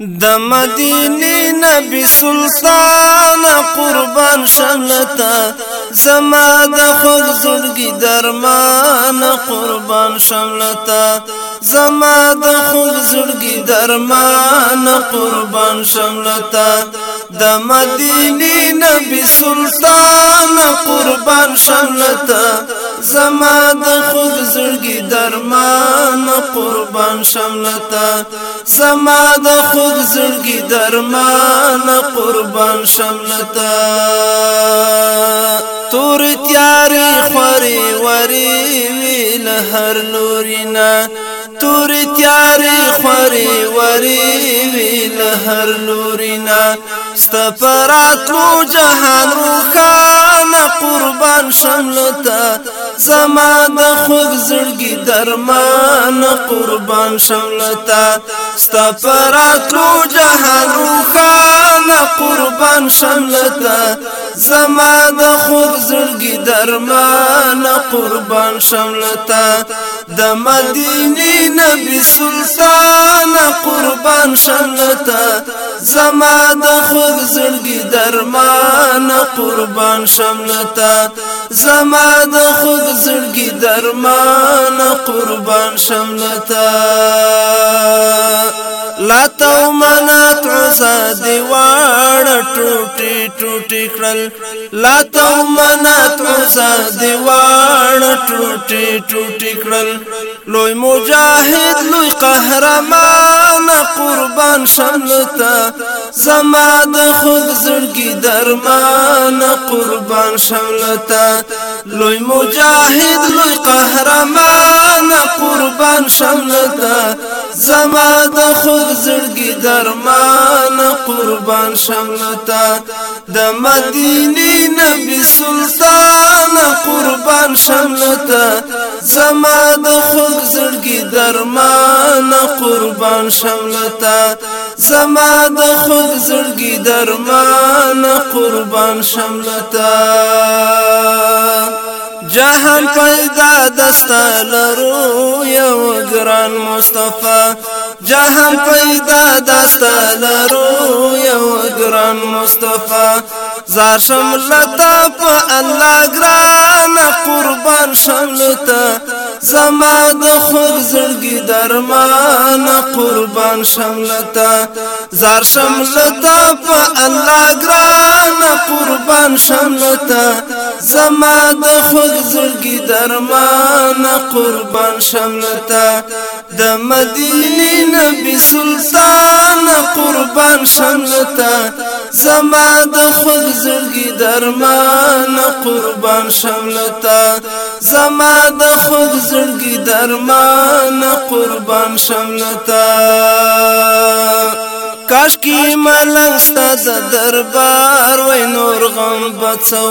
د مدینه نبی سلطان قربان شملتا زما د خود زړګي درمان قربان شملتا زما د خود زړګي درمان قربان شملتا د مدینه نبی سلطان قربان شملتا زما د خود درمان قربان شملتا سما د خود زړګي درمان قربان شملتا تور تیاری خوري وری ویل هر نورینا تور تیاری خوري وری ویل هر نورینا ستفرات لو جهان شملو تا زما د خوږ زړګي درمان قربان شملو تا ستا پراتلو جهان روخان قربان شملو تا زما د خوږ زړګي درمان قربان شملو تا د مدینه نبی سلطان قربان شملو تا زما د خوږ زړګي درمان قربان شم لتا زما د خود زړګي درمان قربان شم لتا لا تو منات عزا دیوار ټوټي ټوټي کړل لا تو منات عزا دیوار ټوټي ټوټي کړل لوی مجاهد لوی قهرمان قربان شم لتا زما د خود زړګي درمان نه قربان شملتا لوی مجاهد لوی قهرمان قربان شملتا زما د خود زړګي درمان قربان شملتا د مدینی نبی سلطان قربان شملتا زما د کی درمان قربان شملتا زما د خود زړګي درمان قربان شملتا جهان پیدا دستا لرو یو گران مصطفی جهان پیدا دستا لرو یو تورن مصطفی زار شم لتا په الله ګران قربان شم لتا زما د خور زړګي درمان قربان شم لتا زار شم لتا په الله ګران قربان شم لتا زما د خود زړګي درمان قربان شم لتا د مدینه نبی سلطان بام شملتا زما د خود زړګي درمان قربان شملتا زما د خود زړګي درمان قربان شملتا کاش کی ملنګ ستاد دربار وای نور غم بچو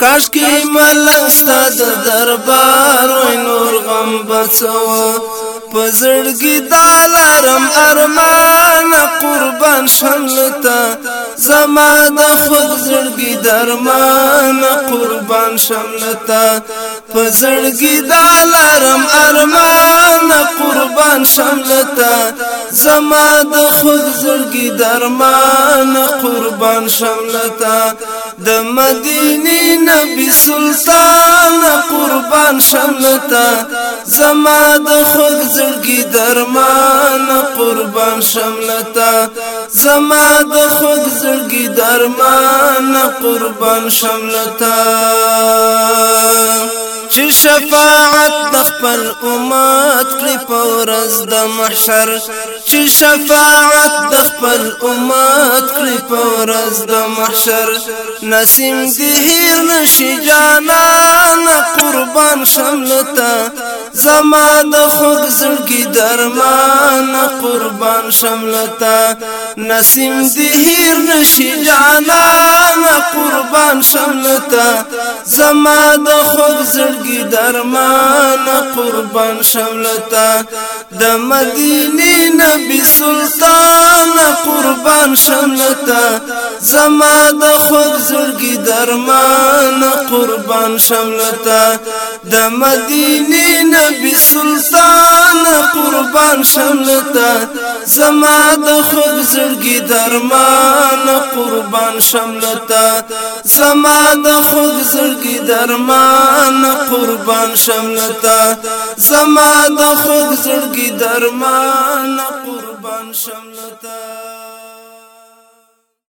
کاش کی ملنګ ستاد دربار وای نور غم بچو پزړګی دالارم ارمان پټ شملتا زما د خود زړګي درمان قربان شملتا په زړګي دالرم ارمان قربان شملتا زما د خود زړګي درمان قربان شملتا د مدینه نبی سلطان قربان شملتا زما د خود زړګي درمان قربان روان شملتا زما د خود زړګي درمان قربان شملتا چې شفاعت د خپل امت کړي پورز د محشر چې شفاعت د خپل امت کړي پورز د محشر نسیم دې هیر نشي جانان قربان شملتا زما د خوږ زړګي درمان قربان شملتا نسیم دهیر نشی جانا قربان شملتا زما د خود زړګي درمان قربان شملتا د مدینه نبی سلطان قربان شملتا زما د خود زړګي درمان قربان شملتا د مدینه نبی سلطان قربان شملتا زما د خوږ زړګي درمان قربان شملتا زما د خوږ زړګي درمان قربان شملتا زما د خوږ زړګي درمان قربان شملتا